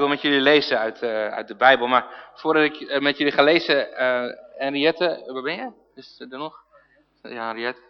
Ik wil met jullie lezen uit, uh, uit de Bijbel, maar voordat ik uh, met jullie ga lezen, uh, Henriette, waar ben je? Is er nog? Ja, Henriette.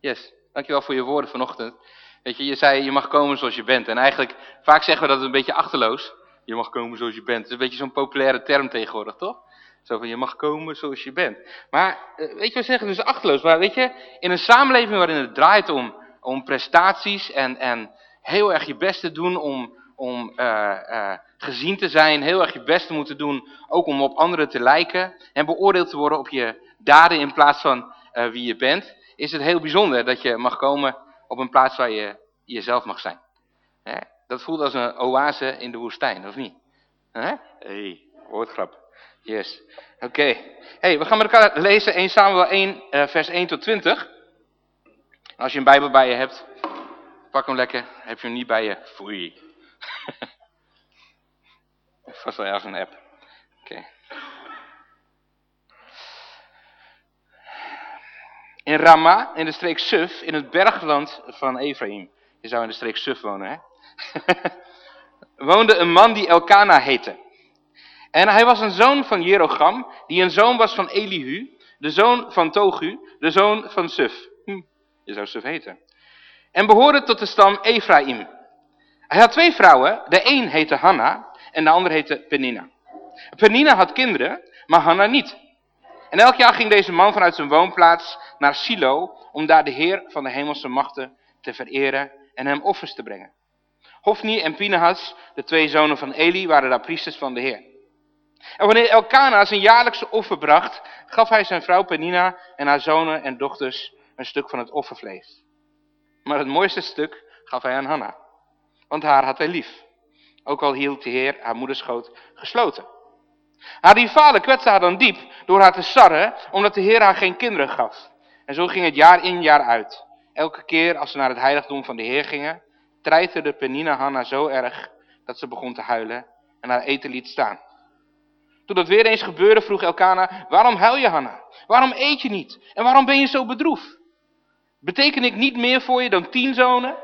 Yes, dankjewel voor je woorden vanochtend. Weet je, je zei je mag komen zoals je bent. En eigenlijk, vaak zeggen we dat een beetje achterloos. Je mag komen zoals je bent. Het is een beetje zo'n populaire term tegenwoordig, toch? Zo van, je mag komen zoals je bent. Maar, weet je, we zeggen dus achterloos. Maar weet je, in een samenleving waarin het draait om, om prestaties en, en heel erg je best te doen om, om uh, uh, gezien te zijn, heel erg je best te moeten doen, ook om op anderen te lijken en beoordeeld te worden op je daden in plaats van uh, wie je bent, is het heel bijzonder dat je mag komen op een plaats waar je jezelf mag zijn. Hè? Dat voelt als een oase in de woestijn, of niet? Hé, hey, woordgrap. Yes. Oké. Okay. Hey, we gaan met elkaar lezen 1 Samuel 1, vers 1 tot 20. Als je een Bijbel bij je hebt, pak hem lekker. Heb je hem niet bij je, foei. Vast wel ergens een app. Oké. In Rama, in de streek Suf, in het bergland van Ephraim. Je zou in de streek Suf wonen, hè? woonde een man die Elkana heette. En hij was een zoon van Jerogam, die een zoon was van Elihu, de zoon van Togu, de zoon van Suf. Hm, je zou Suf heten. En behoorde tot de stam Ephraim. Hij had twee vrouwen, de een heette Hanna en de ander heette Penina. Penina had kinderen, maar Hanna niet. En elk jaar ging deze man vanuit zijn woonplaats naar Silo om daar de Heer van de hemelse machten te vereren en hem offers te brengen. Hofni en Pinehas, de twee zonen van Eli, waren daar priesters van de Heer. En wanneer Elkana zijn jaarlijkse offer bracht, gaf hij zijn vrouw Penina en haar zonen en dochters een stuk van het offervlees. Maar het mooiste stuk gaf hij aan Hanna, want haar had hij lief. Ook al hield de Heer haar moederschoot gesloten. Haar rivalen kwetste haar dan diep door haar te sarren, omdat de Heer haar geen kinderen gaf. En zo ging het jaar in jaar uit. Elke keer als ze naar het heiligdom van de Heer gingen, treiterde Penina Hanna zo erg dat ze begon te huilen en haar eten liet staan. Toen dat weer eens gebeurde, vroeg Elkana, waarom huil je Hanna? Waarom eet je niet? En waarom ben je zo bedroefd? Beteken ik niet meer voor je dan tien zonen?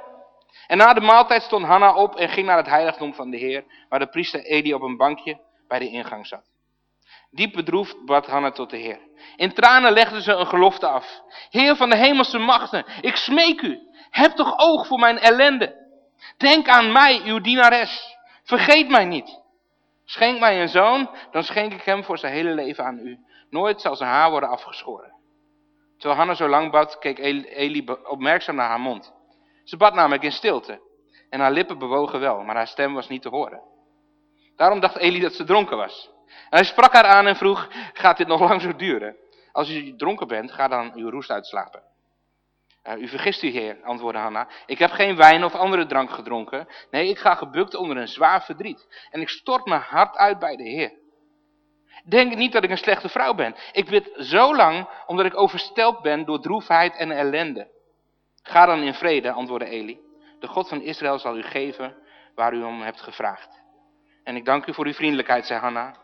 En na de maaltijd stond Hanna op en ging naar het heiligdom van de Heer, waar de priester Eli op een bankje bij de ingang zat. Diep bedroefd bad Hanna tot de Heer. In tranen legde ze een gelofte af. Heer van de hemelse machten, ik smeek u, heb toch oog voor mijn ellende. Denk aan mij, uw dienares. Vergeet mij niet. Schenk mij een zoon, dan schenk ik hem voor zijn hele leven aan u. Nooit zal zijn haar worden afgeschoren. Terwijl Hanna zo lang bad, keek Eli opmerkzaam naar haar mond. Ze bad namelijk in stilte. En haar lippen bewogen wel, maar haar stem was niet te horen. Daarom dacht Eli dat ze dronken was. En hij sprak haar aan en vroeg, gaat dit nog lang zo duren? Als u dronken bent, ga dan uw roest uitslapen. Uh, u vergist u, heer, antwoordde Hanna. Ik heb geen wijn of andere drank gedronken. Nee, ik ga gebukt onder een zwaar verdriet. En ik stort mijn hart uit bij de Heer. Denk niet dat ik een slechte vrouw ben. Ik bid zo lang omdat ik overstelpt ben door droefheid en ellende. Ga dan in vrede, antwoordde Eli. De God van Israël zal u geven waar u om hebt gevraagd. En ik dank u voor uw vriendelijkheid, zei Hanna.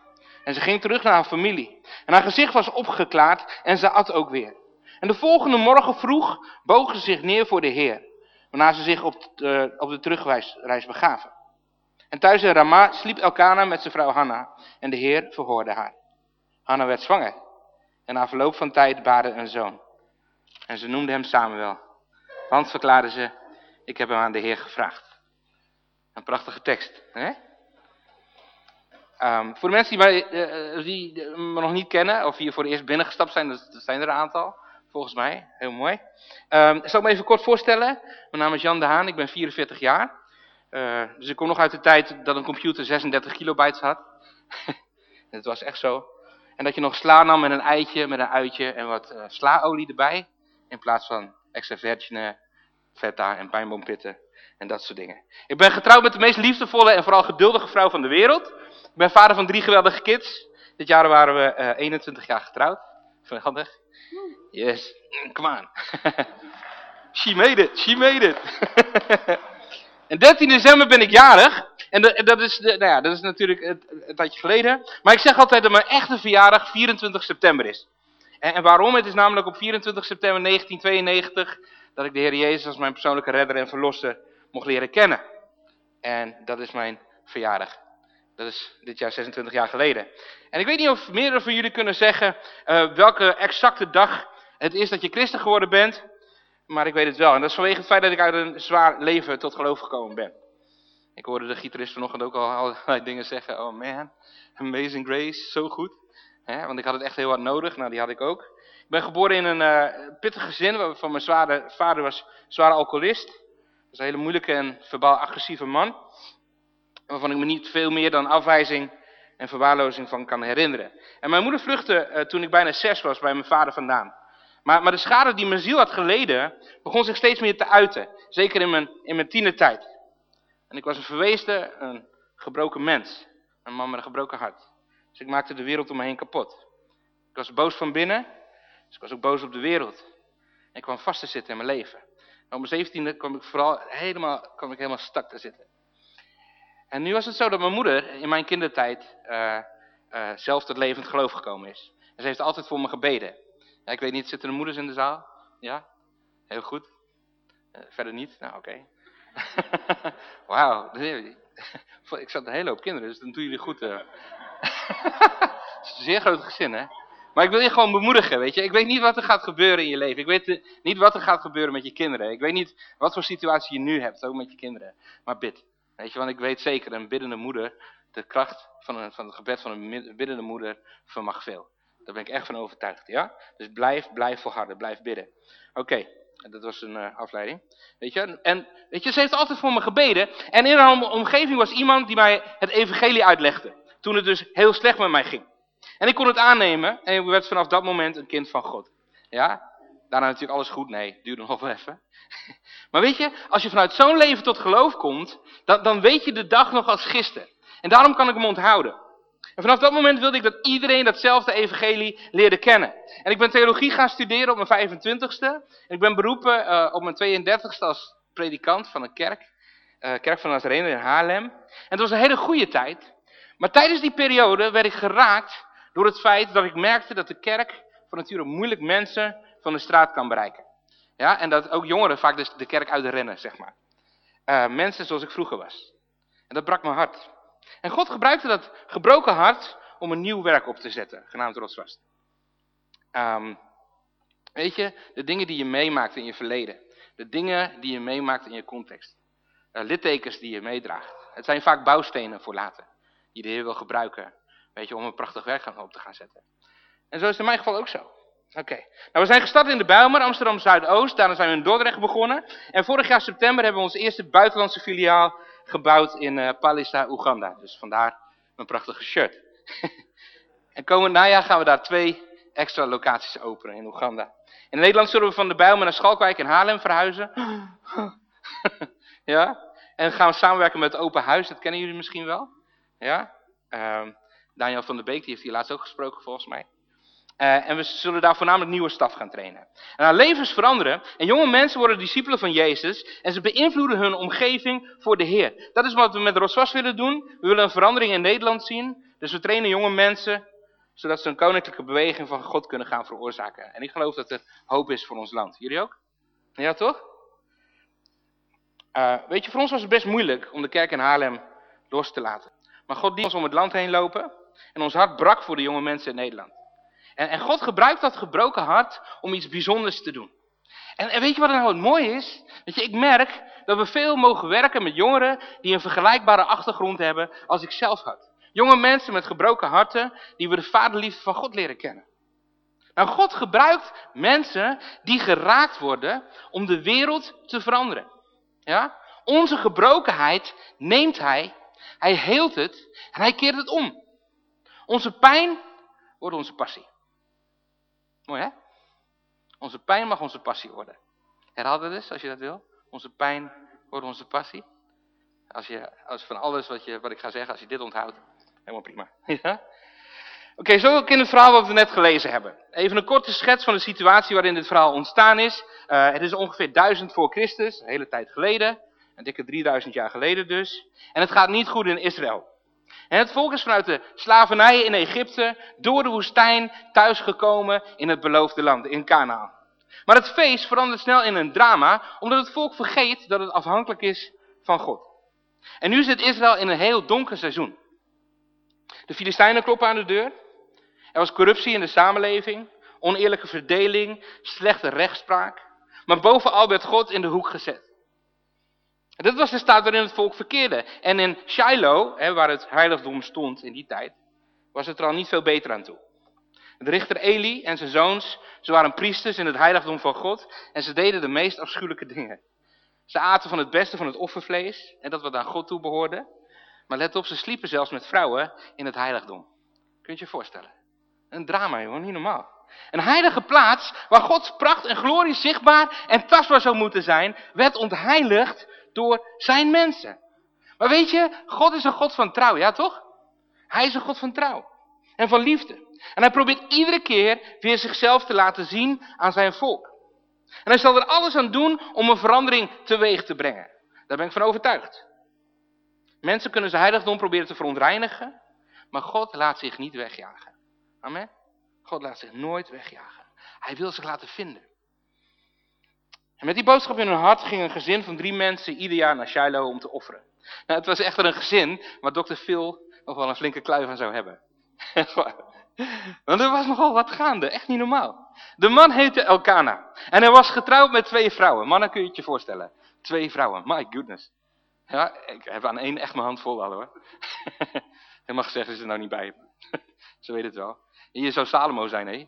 En ze ging terug naar haar familie. En haar gezicht was opgeklaard en ze at ook weer. En de volgende morgen vroeg boog ze zich neer voor de Heer. Waarna ze zich op de, op de terugreis begaven. En thuis in Rama sliep Elkana met zijn vrouw Hanna. En de Heer verhoorde haar. Hanna werd zwanger. En na verloop van tijd baarde een zoon. En ze noemde hem Samuel. Want verklaarde ze, ik heb hem aan de Heer gevraagd. Een prachtige tekst. Hè? Um, voor de mensen die, mij, uh, die me nog niet kennen, of hier voor het eerst binnengestapt zijn, dat, zijn er een aantal, volgens mij. Heel mooi. Um, ik zal me even kort voorstellen. Mijn naam is Jan de Haan, ik ben 44 jaar. Dus ik kom nog uit de tijd dat een computer 36 kilobytes had. dat was echt zo. En dat je nog sla nam met een eitje, met een uitje en wat slaolie erbij. In plaats van extra virgine, feta en pijnboompitten en dat soort dingen. Ik ben getrouwd met de meest liefdevolle en vooral geduldige vrouw van de wereld. Ik ben vader van drie geweldige kids. Dit jaar waren we uh, 21 jaar getrouwd. Handig? Yes, come on. she made it, she made it. en 13 december ben ik jarig. En dat, is de, nou ja, dat is natuurlijk een tijdje geleden. Maar ik zeg altijd dat mijn echte verjaardag 24 september is. En, en waarom? Het is namelijk op 24 september 1992 dat ik de Heer Jezus als mijn persoonlijke redder en verlosser mocht leren kennen. En dat is mijn verjaardag. Dat is dit jaar 26 jaar geleden. En ik weet niet of meerdere van jullie kunnen zeggen uh, welke exacte dag het is dat je christen geworden bent. Maar ik weet het wel. En dat is vanwege het feit dat ik uit een zwaar leven tot geloof gekomen ben. Ik hoorde de gitarist vanochtend ook al allerlei dingen zeggen. Oh man, amazing grace, zo goed. Want ik had het echt heel hard nodig. Nou, die had ik ook. Ben geboren in een uh, pittig gezin waarvan mijn zware, vader was zware alcoholist. Dat is een hele moeilijke en verbaal agressieve man. Waarvan ik me niet veel meer dan afwijzing en verwaarlozing van kan herinneren. En mijn moeder vluchtte uh, toen ik bijna zes was bij mijn vader vandaan. Maar, maar de schade die mijn ziel had geleden, begon zich steeds meer te uiten. Zeker in mijn, in mijn tienertijd. En ik was een verweesde, een gebroken mens. Een man met een gebroken hart. Dus ik maakte de wereld om me heen kapot. Ik was boos van binnen, dus ik was ook boos op de wereld. En ik kwam vast te zitten in mijn leven. En mijn zeventiende kwam ik vooral helemaal, kwam ik helemaal stak te zitten. En nu was het zo dat mijn moeder in mijn kindertijd uh, uh, zelf tot levend geloof gekomen is. En ze heeft altijd voor me gebeden. Ja, ik weet niet, zitten er moeders in de zaal? Ja? Heel goed. Uh, verder niet? Nou, oké. Okay. Wauw. ik zat een hele hoop kinderen, dus dan doen jullie goed. Zeer groot gezin, hè? Maar ik wil je gewoon bemoedigen, weet je. Ik weet niet wat er gaat gebeuren in je leven. Ik weet niet wat er gaat gebeuren met je kinderen. Ik weet niet wat voor situatie je nu hebt, ook met je kinderen. Maar bid. Weet je, want ik weet zeker, een biddende moeder, de kracht van, een, van het gebed van een biddende moeder vermag veel. Daar ben ik echt van overtuigd, ja? Dus blijf, blijf volharden, blijf bidden. Oké, dat was een uh, afleiding. Weet je, en weet je, ze heeft altijd voor me gebeden. En in haar omgeving was iemand die mij het evangelie uitlegde. Toen het dus heel slecht met mij ging. En ik kon het aannemen en ik werd vanaf dat moment een kind van God. Ja, daarna natuurlijk alles goed. Nee, duurde nog wel even. Maar weet je, als je vanuit zo'n leven tot geloof komt, dan, dan weet je de dag nog als gisteren. En daarom kan ik hem onthouden. En vanaf dat moment wilde ik dat iedereen datzelfde evangelie leerde kennen. En ik ben theologie gaan studeren op mijn 25ste. En ik ben beroepen uh, op mijn 32ste als predikant van een kerk. Uh, kerk van Nazarene in Haarlem. En het was een hele goede tijd. Maar tijdens die periode werd ik geraakt door het feit dat ik merkte dat de kerk van nature moeilijk mensen van de straat kan bereiken. Ja, en dat ook jongeren vaak de, de kerk uitrennen, zeg maar. Uh, mensen zoals ik vroeger was. En dat brak mijn hart. En God gebruikte dat gebroken hart om een nieuw werk op te zetten, genaamd Rotsvast. Um, weet je, de dingen die je meemaakt in je verleden. De dingen die je meemaakt in je context. Uh, littekens die je meedraagt. Het zijn vaak bouwstenen voor later. Die de Heer wil gebruiken. Weet je, om een prachtig werk op te gaan zetten. En zo is het in mijn geval ook zo. Oké. Nou, we zijn gestart in de Bijlmer, Amsterdam Zuidoost. Daarna zijn we in Dordrecht begonnen. En vorig jaar september hebben we ons eerste buitenlandse filiaal gebouwd in uh, Palisa, Oeganda. Dus vandaar een prachtige shirt. en komend najaar gaan we daar twee extra locaties openen in Oeganda. In Nederland zullen we van de Bijlmer naar Schalkwijk en Haarlem verhuizen. ja? En gaan we samenwerken met Open Huis, dat kennen jullie misschien wel. Ja? Uh, Daniel van der Beek, die heeft hier laatst ook gesproken volgens mij. Uh, en we zullen daar voornamelijk nieuwe staf gaan trainen. En haar levens veranderen. En jonge mensen worden discipelen van Jezus. En ze beïnvloeden hun omgeving voor de Heer. Dat is wat we met Roswas willen doen. We willen een verandering in Nederland zien. Dus we trainen jonge mensen. Zodat ze een koninklijke beweging van God kunnen gaan veroorzaken. En ik geloof dat er hoop is voor ons land. Jullie ook? Ja toch? Uh, weet je, voor ons was het best moeilijk om de kerk in Haarlem los te laten. Maar God liet ons om het land heen lopen. En ons hart brak voor de jonge mensen in Nederland. En, en God gebruikt dat gebroken hart om iets bijzonders te doen. En, en weet je wat nou het mooie is? Weet je, ik merk dat we veel mogen werken met jongeren die een vergelijkbare achtergrond hebben als ik zelf had. Jonge mensen met gebroken harten die we de vaderliefde van God leren kennen. Nou, God gebruikt mensen die geraakt worden om de wereld te veranderen. Ja? Onze gebrokenheid neemt hij, hij heelt het en hij keert het om. Onze pijn wordt onze passie. Mooi hè? Onze pijn mag onze passie worden. Herhaal eens als je dat wil. Onze pijn wordt onze passie. Als je, als van alles wat, je, wat ik ga zeggen, als je dit onthoudt, helemaal prima. Ja? Oké, zo ook in het verhaal wat we net gelezen hebben. Even een korte schets van de situatie waarin dit verhaal ontstaan is. Uh, het is ongeveer 1000 voor Christus, een hele tijd geleden. Een dikke 3000 jaar geleden dus. En het gaat niet goed in Israël. En het volk is vanuit de slavernij in Egypte door de woestijn thuisgekomen in het beloofde land, in Canaan. Maar het feest verandert snel in een drama, omdat het volk vergeet dat het afhankelijk is van God. En nu zit Israël in een heel donker seizoen. De Filistijnen kloppen aan de deur. Er was corruptie in de samenleving, oneerlijke verdeling, slechte rechtspraak. Maar bovenal werd God in de hoek gezet. Dit was de staat waarin het volk verkeerde. En in Shiloh, hè, waar het heiligdom stond in die tijd, was het er al niet veel beter aan toe. De richter Eli en zijn zoons, ze waren priesters in het heiligdom van God en ze deden de meest afschuwelijke dingen. Ze aten van het beste van het offervlees en dat wat aan God toe behoorde. Maar let op, ze sliepen zelfs met vrouwen in het heiligdom. Kunt je je voorstellen? Een drama, jongen, niet normaal. Een heilige plaats waar Gods pracht en glorie zichtbaar en tastbaar zou moeten zijn, werd ontheiligd door zijn mensen. Maar weet je, God is een God van trouw, ja toch? Hij is een God van trouw en van liefde. En hij probeert iedere keer weer zichzelf te laten zien aan zijn volk. En hij zal er alles aan doen om een verandering teweeg te brengen. Daar ben ik van overtuigd. Mensen kunnen zijn heiligdom proberen te verontreinigen, maar God laat zich niet wegjagen. Amen. God laat zich nooit wegjagen. Hij wil zich laten vinden. En met die boodschap in hun hart ging een gezin van drie mensen ieder jaar naar Shiloh om te offeren. Nou, het was echter een gezin waar dokter Phil nog wel een flinke kluif aan zou hebben. Want er was nogal wat gaande, echt niet normaal. De man heette Elkana en hij was getrouwd met twee vrouwen. Mannen kun je het je voorstellen. Twee vrouwen, my goodness. Ja, ik heb aan één echt mijn hand vol al hoor. Hij mag zeggen, is er nou niet bij. Zo weet het wel. Je zou Salomo zijn, hé.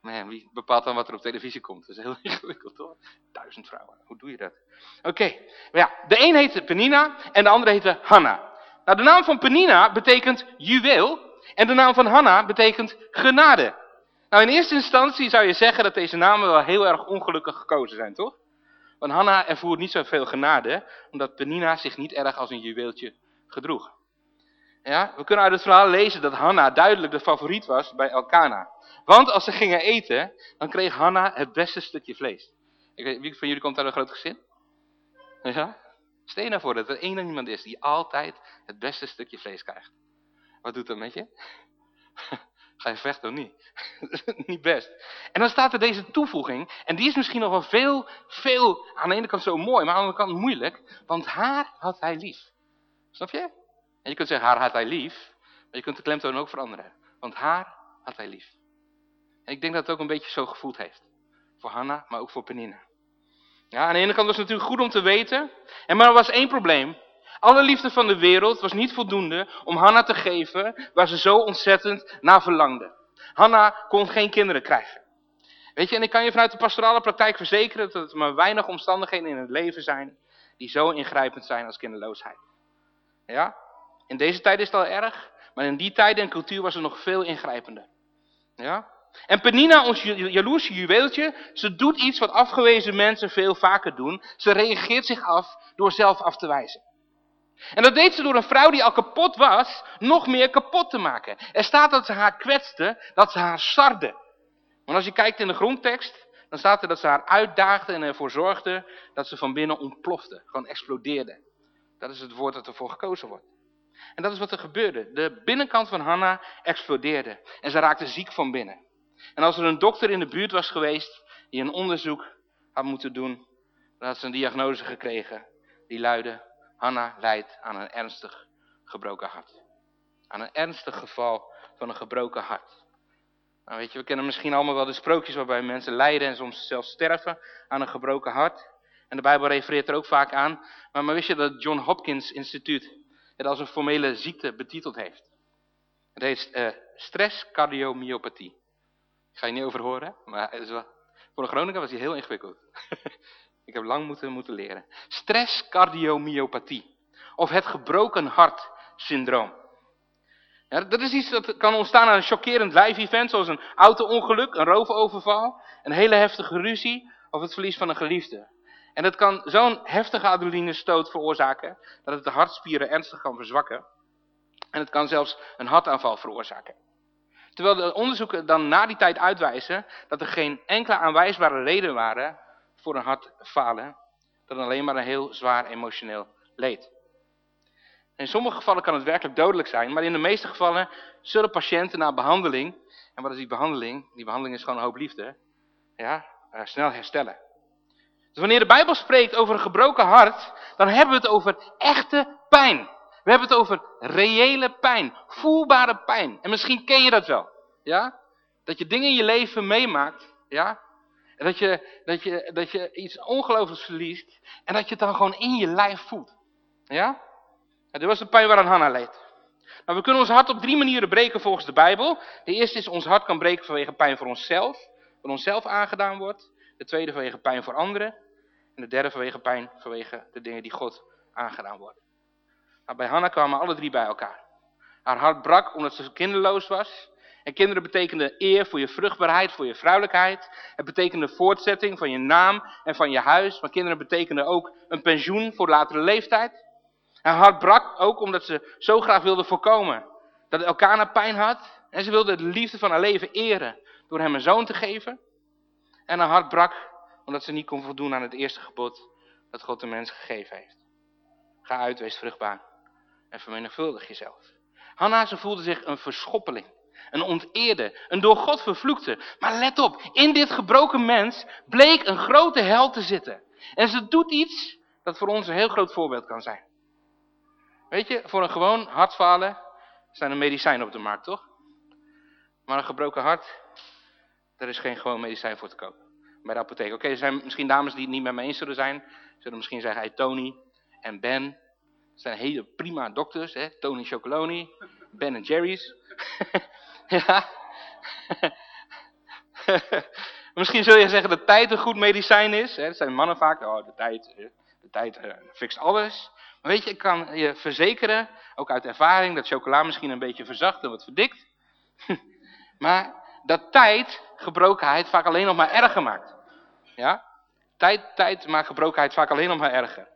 Man, wie bepaalt dan wat er op televisie komt? Dat is heel ingewikkeld, hoor. Duizend vrouwen, hoe doe je dat? Oké, maar ja, de een heette Penina en de andere heette Hanna. Nou, de naam van Penina betekent juweel en de naam van Hanna betekent genade. Nou, in eerste instantie zou je zeggen dat deze namen wel heel erg ongelukkig gekozen zijn, toch? Want Hanna ervoert niet zoveel genade, omdat Penina zich niet erg als een juweeltje gedroeg. Ja, we kunnen uit het verhaal lezen dat Hanna duidelijk de favoriet was bij Elkana. Want als ze gingen eten, dan kreeg Hanna het beste stukje vlees. Ik weet, wie van jullie komt uit een groot gezin? Ja? Nou voor dat er één iemand is die altijd het beste stukje vlees krijgt. Wat doet dat met je? Ga je vechten of niet? niet best. En dan staat er deze toevoeging. En die is misschien nog wel veel, veel aan de ene kant zo mooi, maar aan de andere kant moeilijk. Want haar had hij lief. Snap je? En je kunt zeggen, haar had hij lief. Maar je kunt de klemtoon ook veranderen. Want haar had hij lief. En ik denk dat het ook een beetje zo gevoeld heeft. Voor Hanna, maar ook voor Penina. Ja, aan de ene kant was het natuurlijk goed om te weten. En maar er was één probleem. Alle liefde van de wereld was niet voldoende om Hanna te geven waar ze zo ontzettend naar verlangde. Hanna kon geen kinderen krijgen. Weet je, en ik kan je vanuit de pastorale praktijk verzekeren dat er maar weinig omstandigheden in het leven zijn die zo ingrijpend zijn als kinderloosheid. Ja? In deze tijd is het al erg, maar in die tijd en cultuur was het nog veel ingrijpender. Ja? En Penina, ons jaloerse juweeltje, ze doet iets wat afgewezen mensen veel vaker doen. Ze reageert zich af door zelf af te wijzen. En dat deed ze door een vrouw die al kapot was, nog meer kapot te maken. Er staat dat ze haar kwetste, dat ze haar sarde. Want als je kijkt in de grondtekst, dan staat er dat ze haar uitdaagde en ervoor zorgde dat ze van binnen ontplofte, gewoon explodeerde. Dat is het woord dat ervoor gekozen wordt. En dat is wat er gebeurde. De binnenkant van Hanna explodeerde en ze raakte ziek van binnen. En als er een dokter in de buurt was geweest die een onderzoek had moeten doen, dan had ze een diagnose gekregen die luidde, Hanna lijdt aan een ernstig gebroken hart. Aan een ernstig geval van een gebroken hart. Nou weet je, we kennen misschien allemaal wel de sprookjes waarbij mensen lijden en soms zelfs sterven aan een gebroken hart. En de Bijbel refereert er ook vaak aan. Maar, maar wist je dat het John Hopkins Instituut het als een formele ziekte betiteld heeft? Het heet uh, stresscardiomyopathie. Ik ga je niet over horen, maar het is voor een Groninger was hij heel ingewikkeld. Ik heb lang moeten, moeten leren. Stresscardiomyopathie. Of het gebroken hart syndroom. Dat is iets dat kan ontstaan aan een chockerend lijfevent, zoals een auto-ongeluk, een roofoverval, een hele heftige ruzie of het verlies van een geliefde. En dat kan zo'n heftige adrenalinestoot veroorzaken dat het de hartspieren ernstig kan verzwakken. En het kan zelfs een hartaanval veroorzaken. Terwijl de onderzoeken dan na die tijd uitwijzen dat er geen enkele aanwijsbare reden waren voor een hartfalen, dan alleen maar een heel zwaar emotioneel leed. In sommige gevallen kan het werkelijk dodelijk zijn, maar in de meeste gevallen zullen patiënten na behandeling, en wat is die behandeling? Die behandeling is gewoon een hoop liefde, ja, uh, snel herstellen. Dus wanneer de Bijbel spreekt over een gebroken hart, dan hebben we het over echte pijn. We hebben het over reële pijn, voelbare pijn. En misschien ken je dat wel, ja? Dat je dingen in je leven meemaakt, ja? Dat je, dat je, dat je iets ongelooflijks verliest en dat je het dan gewoon in je lijf voelt. Ja? Dit was de pijn waaraan Hanna leed. Nou, we kunnen ons hart op drie manieren breken volgens de Bijbel. De eerste is ons hart kan breken vanwege pijn voor onszelf, wat onszelf aangedaan wordt. De tweede vanwege pijn voor anderen. En de derde vanwege pijn vanwege de dingen die God aangedaan worden. Nou, bij Hanna kwamen alle drie bij elkaar. Haar hart brak omdat ze kinderloos was. En kinderen betekenden eer voor je vruchtbaarheid, voor je vrouwelijkheid. Het betekende voortzetting van je naam en van je huis. Maar kinderen betekenden ook een pensioen voor latere leeftijd. Haar hart brak ook omdat ze zo graag wilde voorkomen dat Elkana pijn had. En ze wilde de liefde van haar leven eren door hem een zoon te geven. En haar hart brak omdat ze niet kon voldoen aan het eerste gebod dat God de mens gegeven heeft. Ga uit, wees vruchtbaar en vermenigvuldig jezelf. Hanna, ze voelde zich een verschoppeling, een onteerde, een door God vervloekte. Maar let op, in dit gebroken mens bleek een grote hel te zitten. En ze doet iets dat voor ons een heel groot voorbeeld kan zijn. Weet je, voor een gewoon hartfalen zijn er medicijnen op de markt, toch? Maar een gebroken hart, daar is geen gewoon medicijn voor te kopen. Bij de apotheek. Oké, er zijn misschien dames die het niet met me eens zullen zijn. Zullen misschien zeggen, hey, Tony en Ben. Dat zijn hele prima dokters, hè? Tony Chocoloni, Ben en Jerry's. ja. misschien zul je zeggen dat tijd een goed medicijn is. Hè? Dat zijn mannen vaak. Oh, de tijd, de tijd uh, fixt alles. Maar weet je, ik kan je verzekeren, ook uit ervaring, dat chocola misschien een beetje verzacht en wat verdikt. maar dat tijd gebrokenheid vaak alleen nog maar erger maakt. Ja? Tijd, tijd maakt gebrokenheid vaak alleen nog maar erger.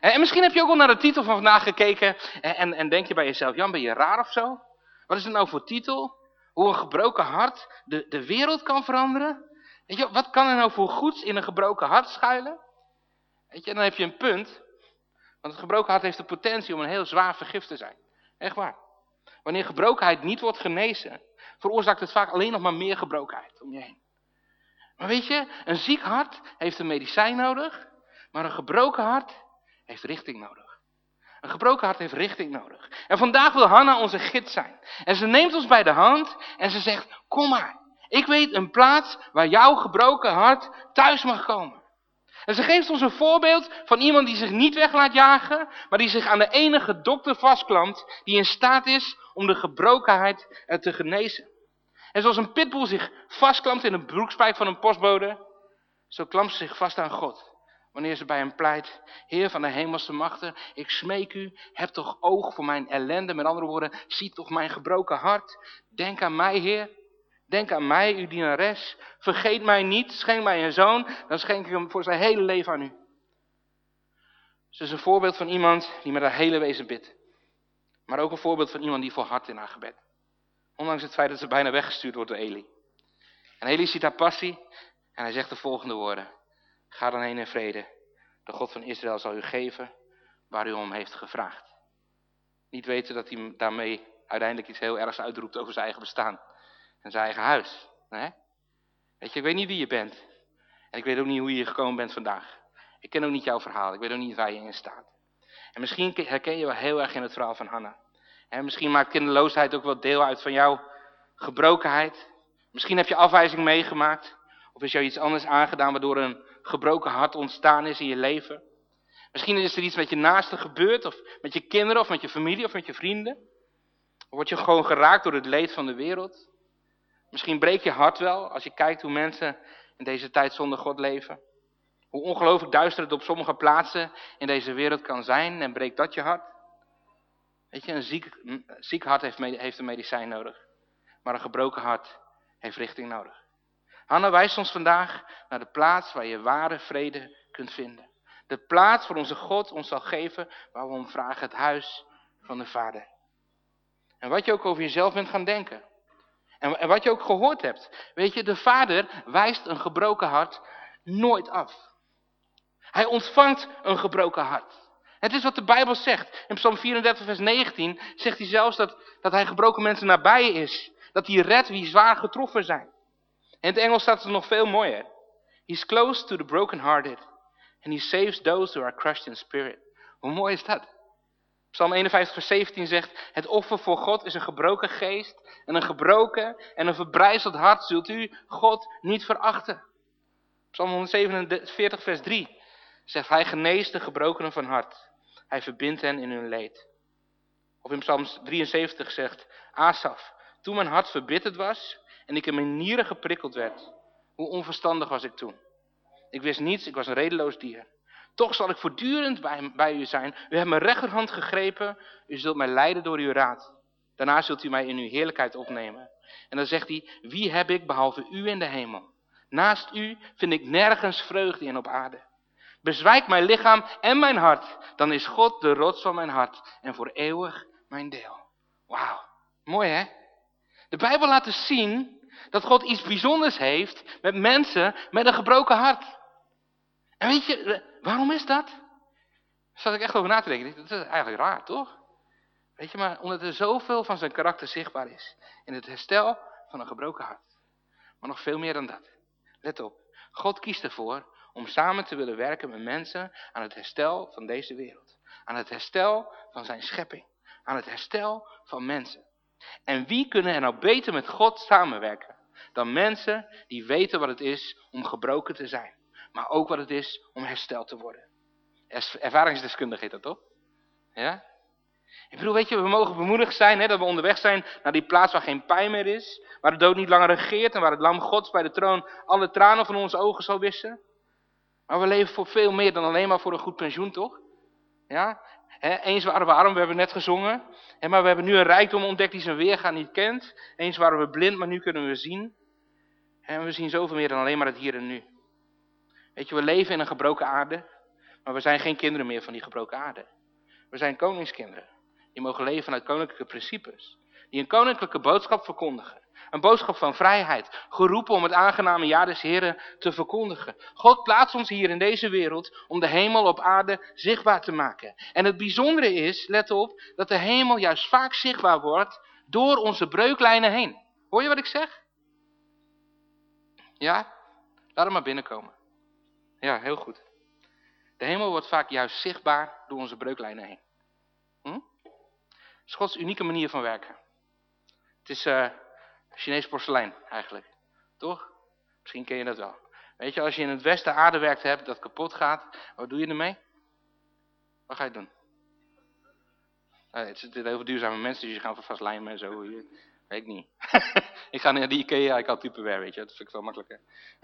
En, en misschien heb je ook al naar de titel van vandaag gekeken en, en, en denk je bij jezelf, Jan, ben je raar of zo? Wat is het nou voor titel? Hoe een gebroken hart de, de wereld kan veranderen? Weet je, wat kan er nou voor goeds in een gebroken hart schuilen? Weet je, dan heb je een punt. Want het gebroken hart heeft de potentie om een heel zwaar vergif te zijn. Echt waar. Wanneer gebrokenheid niet wordt genezen, veroorzaakt het vaak alleen nog maar meer gebrokenheid om je heen. Maar weet je, een ziek hart heeft een medicijn nodig, maar een gebroken hart heeft richting nodig. Een gebroken hart heeft richting nodig. En vandaag wil Hanna onze gids zijn. En ze neemt ons bij de hand en ze zegt, kom maar. Ik weet een plaats waar jouw gebroken hart thuis mag komen. En ze geeft ons een voorbeeld van iemand die zich niet weg laat jagen, maar die zich aan de enige dokter vastklampt die in staat is om de gebrokenheid te genezen. En zoals een pitbull zich vastklampt in een broekspijp van een postbode, zo klampt ze zich vast aan God. Wanneer ze bij hem pleit, Heer van de hemelse machten, ik smeek u, heb toch oog voor mijn ellende. Met andere woorden, zie toch mijn gebroken hart. Denk aan mij, Heer. Denk aan mij, uw dienares. Vergeet mij niet, schenk mij een zoon, dan schenk ik hem voor zijn hele leven aan u. Ze is een voorbeeld van iemand die met haar hele wezen bidt. Maar ook een voorbeeld van iemand die volhardt in haar gebed. Ondanks het feit dat ze bijna weggestuurd wordt door Eli. En Eli ziet haar passie en hij zegt de volgende woorden. Ga dan heen in vrede. De God van Israël zal u geven waar u om heeft gevraagd. Niet weten dat hij daarmee uiteindelijk iets heel ergs uitroept over zijn eigen bestaan. En zijn eigen huis. Weet je, ik weet niet wie je bent. En ik weet ook niet hoe je gekomen bent vandaag. Ik ken ook niet jouw verhaal. Ik weet ook niet waar je in staat. En misschien herken je wel heel erg in het verhaal van Hanna. En misschien maakt kinderloosheid ook wel deel uit van jouw gebrokenheid. Misschien heb je afwijzing meegemaakt. Of is jou iets anders aangedaan waardoor een gebroken hart ontstaan is in je leven. Misschien is er iets met je naasten gebeurd. Of met je kinderen of met je familie of met je vrienden. Of word je gewoon geraakt door het leed van de wereld. Misschien breekt je hart wel als je kijkt hoe mensen in deze tijd zonder God leven. Hoe ongelooflijk duister het op sommige plaatsen in deze wereld kan zijn en breekt dat je hart. Weet je, een ziek, ziek hart heeft, heeft een medicijn nodig. Maar een gebroken hart heeft richting nodig. Hanna wijst ons vandaag naar de plaats waar je ware vrede kunt vinden. De plaats waar onze God ons zal geven, waar we om vragen, het huis van de Vader. En wat je ook over jezelf bent gaan denken. En, en wat je ook gehoord hebt. Weet je, de Vader wijst een gebroken hart nooit af. Hij ontvangt een gebroken hart. Het is wat de Bijbel zegt. In Psalm 34 vers 19 zegt hij zelfs dat, dat hij gebroken mensen nabij is. Dat hij redt wie zwaar getroffen zijn. In het Engels staat het nog veel mooier. He's close to the brokenhearted. And he saves those who are crushed in spirit. Hoe mooi is dat? Psalm 51 vers 17 zegt, het offer voor God is een gebroken geest en een gebroken en een verbrijzeld hart zult u God niet verachten. Psalm 147 vers 3 zegt, hij geneest de gebrokenen van hart. Hij verbindt hen in hun leed. Of in Psalm 73 zegt Asaf, toen mijn hart verbitterd was en ik in mijn nieren geprikkeld werd, hoe onverstandig was ik toen. Ik wist niets, ik was een redeloos dier. Toch zal ik voortdurend bij, bij u zijn. U hebt mijn rechterhand gegrepen, u zult mij leiden door uw raad. Daarna zult u mij in uw heerlijkheid opnemen. En dan zegt hij, wie heb ik behalve u in de hemel? Naast u vind ik nergens vreugde in op aarde. Bezwijk mijn lichaam en mijn hart, dan is God de rots van mijn hart en voor eeuwig mijn deel. Wauw, mooi hè? De Bijbel laat dus zien dat God iets bijzonders heeft met mensen met een gebroken hart. En weet je, waarom is dat? Daar zat ik echt over na te denken. Dat is eigenlijk raar, toch? Weet je, maar omdat er zoveel van zijn karakter zichtbaar is. In het herstel van een gebroken hart. Maar nog veel meer dan dat. Let op. God kiest ervoor om samen te willen werken met mensen aan het herstel van deze wereld. Aan het herstel van zijn schepping. Aan het herstel van mensen. En wie kunnen er nou beter met God samenwerken dan mensen die weten wat het is om gebroken te zijn. Maar ook wat het is om hersteld te worden. Ervaringsdeskundig heet dat toch? Ja? Ik bedoel, weet je, we mogen bemoedigd zijn hè, dat we onderweg zijn naar die plaats waar geen pijn meer is. Waar de dood niet langer regeert en waar het lam gods bij de troon alle tranen van onze ogen zal wissen. Maar we leven voor veel meer dan alleen maar voor een goed pensioen, toch? Ja? eens waren we arm, we hebben net gezongen. maar we hebben nu een rijkdom ontdekt die zijn weerga niet kent. Eens waren we blind, maar nu kunnen we zien. En we zien zoveel meer dan alleen maar het hier en nu. Weet je, we leven in een gebroken aarde. Maar we zijn geen kinderen meer van die gebroken aarde. We zijn koningskinderen. Die mogen leven vanuit koninklijke principes. Die een koninklijke boodschap verkondigen. Een boodschap van vrijheid. Geroepen om het aangename jaar des Heren te verkondigen. God plaatst ons hier in deze wereld om de hemel op aarde zichtbaar te maken. En het bijzondere is, let op, dat de hemel juist vaak zichtbaar wordt door onze breuklijnen heen. Hoor je wat ik zeg? Ja? Laat hem maar binnenkomen. Ja, heel goed. De hemel wordt vaak juist zichtbaar door onze breuklijnen heen. Hm? Het is Gods unieke manier van werken. Het is uh, Chinees porselein eigenlijk. Toch? Misschien ken je dat wel. Weet je, als je in het westen aardewerk hebt dat kapot gaat, wat doe je ermee? Wat ga je doen? Nee, het zitten heel veel duurzame mensen, dus je gaan vast lijmen en zo. Weet ik niet. ik ga naar die Ikea, ik had Tupperware, weet je. Dat vind ik veel makkelijker.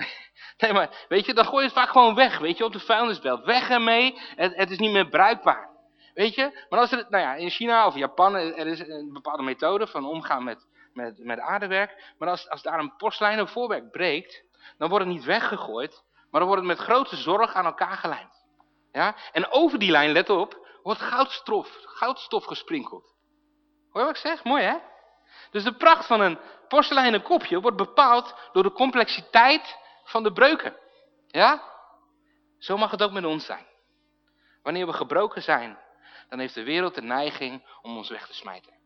nee, maar weet je, dan gooi je het vaak gewoon weg, weet je, op de vuilnisbelt. Weg ermee, het, het is niet meer bruikbaar. Weet je, maar als er, nou ja, in China of Japan, er is een bepaalde methode van omgaan met met, met aardewerk. Maar als, als daar een porseleinen voorwerk breekt, dan wordt het niet weggegooid, maar dan wordt het met grote zorg aan elkaar gelijmd. Ja? En over die lijn, let op, wordt goudstof, goudstof gesprinkeld. Hoor je wat ik zeg? Mooi hè? Dus de pracht van een porseleinen kopje wordt bepaald door de complexiteit van de breuken. Ja? Zo mag het ook met ons zijn. Wanneer we gebroken zijn, dan heeft de wereld de neiging om ons weg te smijten.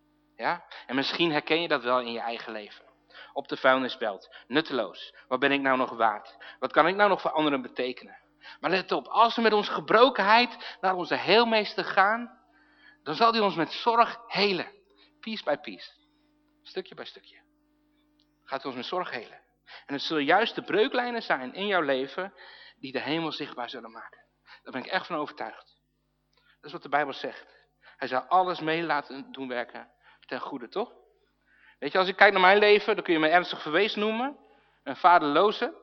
Ja? En misschien herken je dat wel in je eigen leven. Op de vuilnisbelt. Nutteloos. Wat ben ik nou nog waard? Wat kan ik nou nog voor anderen betekenen? Maar let op, als we met onze gebrokenheid naar onze heelmeester gaan, dan zal hij ons met zorg helen. Piece by piece. Stukje bij stukje. Gaat hij ons met zorg helen. En het zullen juist de breuklijnen zijn in jouw leven die de hemel zichtbaar zullen maken. Daar ben ik echt van overtuigd. Dat is wat de Bijbel zegt. Hij zal alles mee laten doen werken ten goede, toch? Weet je, als ik kijk naar mijn leven, dan kun je me ernstig verwees noemen. Een vaderloze.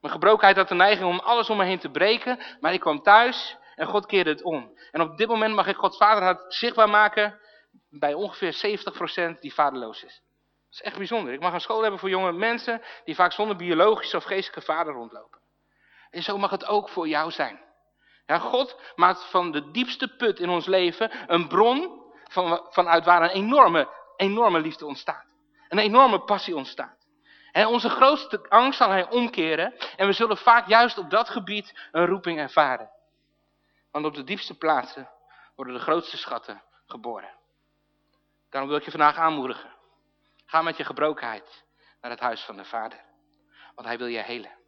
Mijn gebrokenheid had de neiging om alles om me heen te breken. Maar ik kwam thuis en God keerde het om. En op dit moment mag ik Gods vaderhart zichtbaar maken bij ongeveer 70% die vaderloos is. Dat is echt bijzonder. Ik mag een school hebben voor jonge mensen die vaak zonder biologische of geestelijke vader rondlopen. En zo mag het ook voor jou zijn. Ja, God maakt van de diepste put in ons leven een bron van, vanuit waar een enorme, enorme liefde ontstaat. Een enorme passie ontstaat. En onze grootste angst zal hij omkeren. En we zullen vaak juist op dat gebied een roeping ervaren. Want op de diepste plaatsen worden de grootste schatten geboren. Daarom wil ik je vandaag aanmoedigen. Ga met je gebrokenheid naar het huis van de Vader. Want hij wil je helen.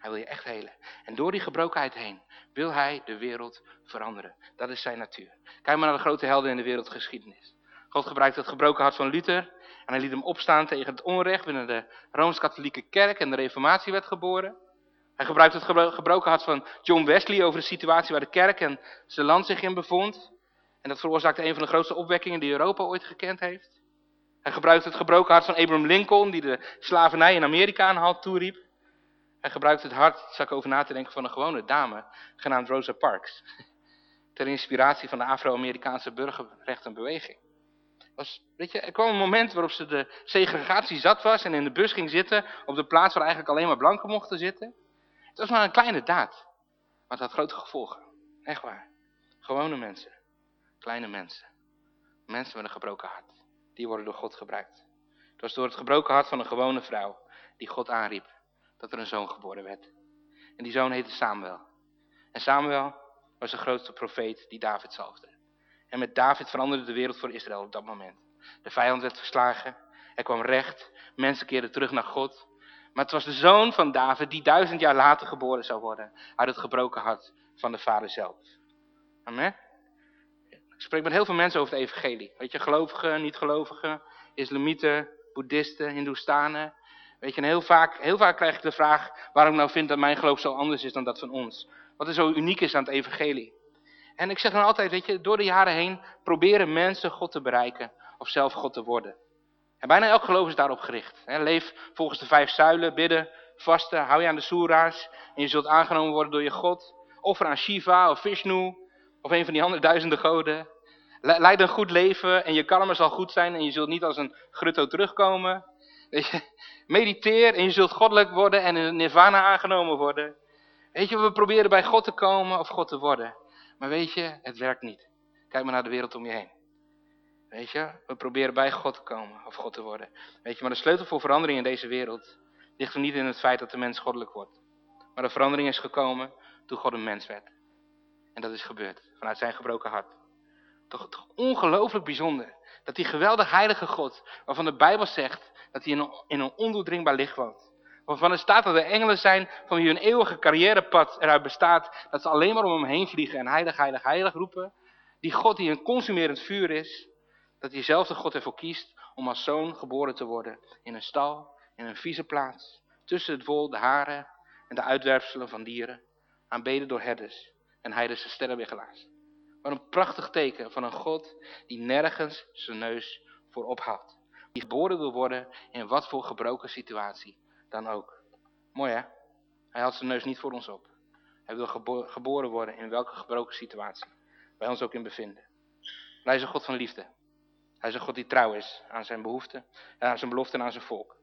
Hij wil je echt helen. En door die gebrokenheid heen wil hij de wereld veranderen. Dat is zijn natuur. Kijk maar naar de grote helden in de wereldgeschiedenis. God gebruikte het gebroken hart van Luther en hij liet hem opstaan tegen het onrecht binnen de Rooms-Katholieke Kerk en de Reformatie werd geboren. Hij gebruikte het gebroken hart van John Wesley over de situatie waar de kerk en zijn land zich in bevond. En dat veroorzaakte een van de grootste opwekkingen die Europa ooit gekend heeft. Hij gebruikte het gebroken hart van Abraham Lincoln, die de slavernij in Amerika aan halt toeriep. Hij gebruikte het hart, zag ik over na te denken, van een gewone dame, genaamd Rosa Parks. Ter inspiratie van de Afro-Amerikaanse burgerrechtenbeweging. Was, weet je, er kwam een moment waarop ze de segregatie zat was en in de bus ging zitten op de plaats waar eigenlijk alleen maar blanken mochten zitten. Het was maar een kleine daad, maar het had grote gevolgen. Echt waar. Gewone mensen. Kleine mensen. Mensen met een gebroken hart. Die worden door God gebruikt. Het was door het gebroken hart van een gewone vrouw die God aanriep dat er een zoon geboren werd. En die zoon heette Samuel. En Samuel was de grootste profeet die David zalfde. En met David veranderde de wereld voor Israël op dat moment. De vijand werd verslagen. Er kwam recht. Mensen keerden terug naar God. Maar het was de zoon van David die duizend jaar later geboren zou worden. Uit het gebroken hart van de vader zelf. Amen. Ik spreek met heel veel mensen over het evangelie. Weet je, gelovigen, niet-gelovigen, islamieten, boeddhisten, hindoestanen. Weet je, en heel vaak, heel vaak krijg ik de vraag waarom ik nou vind dat mijn geloof zo anders is dan dat van ons. Wat er zo uniek is aan het evangelie. En ik zeg dan altijd, weet je, door de jaren heen proberen mensen God te bereiken of zelf God te worden. En bijna elk geloof is daarop gericht. Leef volgens de vijf zuilen, bidden, vasten, hou je aan de soera's en je zult aangenomen worden door je God. Offer aan Shiva of Vishnu of een van die andere duizenden goden. Leid een goed leven en je karma zal goed zijn en je zult niet als een grutto terugkomen. Weet je, mediteer en je zult goddelijk worden en in nirvana aangenomen worden. Weet je, we proberen bij God te komen of God te worden. Maar weet je, het werkt niet. Kijk maar naar de wereld om je heen. Weet je, we proberen bij God te komen of God te worden. Weet je, maar de sleutel voor verandering in deze wereld ligt er niet in het feit dat de mens goddelijk wordt. Maar de verandering is gekomen toen God een mens werd. En dat is gebeurd, vanuit zijn gebroken hart. Toch, ongelooflijk bijzonder. Dat die geweldig heilige God, waarvan de Bijbel zegt dat hij in een, in een ondoordringbaar licht woont. Waarvan er staat dat er engelen zijn van wie hun eeuwige carrièrepad eruit bestaat. Dat ze alleen maar om hem heen vliegen en heilig, heilig, heilig roepen. Die God die een consumerend vuur is. Dat diezelfde God ervoor kiest om als zoon geboren te worden. In een stal, in een vieze plaats. Tussen het vol, de haren en de uitwerpselen van dieren. Aanbeden door herders en heidense sterrenwiggelaars. Wat een prachtig teken van een God die nergens zijn neus voor ophoudt. Die geboren wil worden in wat voor gebroken situatie dan ook. Mooi hè? Hij had zijn neus niet voor ons op. Hij wil geboren worden in welke gebroken situatie wij ons ook in bevinden. hij is een God van liefde. Hij is een God die trouw is aan zijn behoeften, aan zijn beloften en aan zijn volk.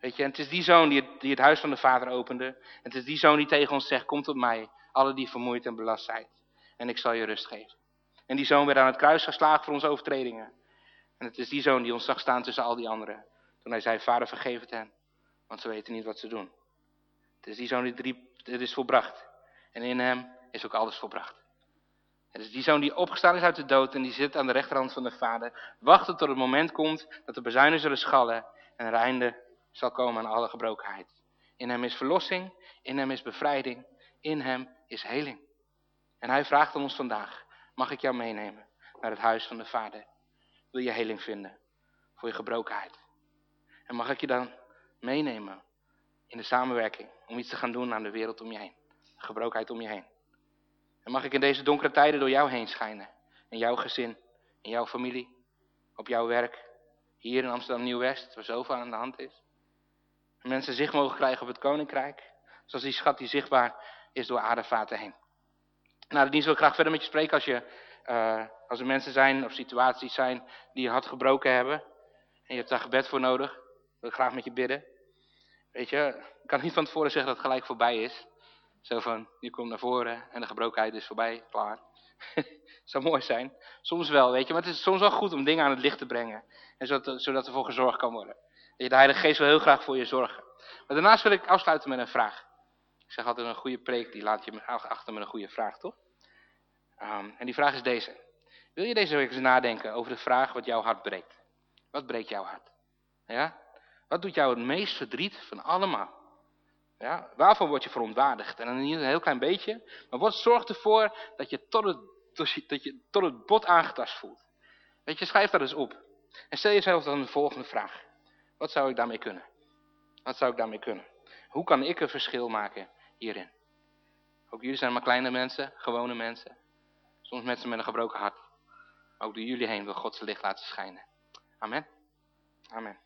Weet je, en het is die zoon die het, die het huis van de vader opende. En het is die zoon die tegen ons zegt, kom tot mij, alle die vermoeid en belast zijn. En ik zal je rust geven. En die zoon werd aan het kruis geslagen voor onze overtredingen. En het is die zoon die ons zag staan tussen al die anderen. Toen hij zei, vader vergeef het hen, want ze weten niet wat ze doen. Het is die zoon die drie, het is volbracht. En in hem is ook alles volbracht. Het is die zoon die opgestaan is uit de dood en die zit aan de rechterhand van de vader. Wachten tot het moment komt dat de bezuinen zullen schallen en er einde zal komen aan alle gebrokenheid. In hem is verlossing, in hem is bevrijding, in hem is heling. En hij vraagt ons vandaag, mag ik jou meenemen naar het huis van de vader? Wil je heling vinden voor je gebrokenheid? En mag ik je dan meenemen in de samenwerking om iets te gaan doen aan de wereld om je heen? De gebrokenheid om je heen. En mag ik in deze donkere tijden door jou heen schijnen? In jouw gezin, in jouw familie, op jouw werk, hier in Amsterdam Nieuw-West, waar zoveel aan de hand is. En mensen zicht mogen krijgen op het koninkrijk, zoals die schat die zichtbaar is door aardevaten heen. Nou, de dienst wil ik graag verder met je spreken als, je, uh, als er mensen zijn of situaties zijn die je hart gebroken hebben. En je hebt daar gebed voor nodig. Wil ik graag met je bidden. Weet je, ik kan niet van tevoren zeggen dat het gelijk voorbij is. Zo van, je komt naar voren en de gebrokenheid is voorbij, klaar. zou mooi zijn. Soms wel, weet je. Maar het is soms wel goed om dingen aan het licht te brengen. En zodat, zodat ervoor gezorgd kan worden. De Heilige Geest wil heel graag voor je zorgen. Maar daarnaast wil ik afsluiten met een vraag. Ik zeg altijd een goede preek, die laat je achter met een goede vraag, toch? Um, en die vraag is deze. Wil je deze week eens nadenken over de vraag wat jouw hart breekt? Wat breekt jouw hart? Ja? Wat doet jou het meest verdriet van allemaal? Ja, waarvan word je verontwaardigd? En dan niet een heel klein beetje. Maar wat zorgt ervoor dat je tot het, dat je tot het bot aangetast voelt? Weet je, schrijf dat eens op. En stel jezelf dan de volgende vraag. Wat zou ik daarmee kunnen? Wat zou ik daarmee kunnen? Hoe kan ik een verschil maken hierin? Ook jullie zijn maar kleine mensen, gewone mensen. Soms mensen met een gebroken hart. Ook door jullie heen wil God zijn licht laten schijnen. Amen. Amen.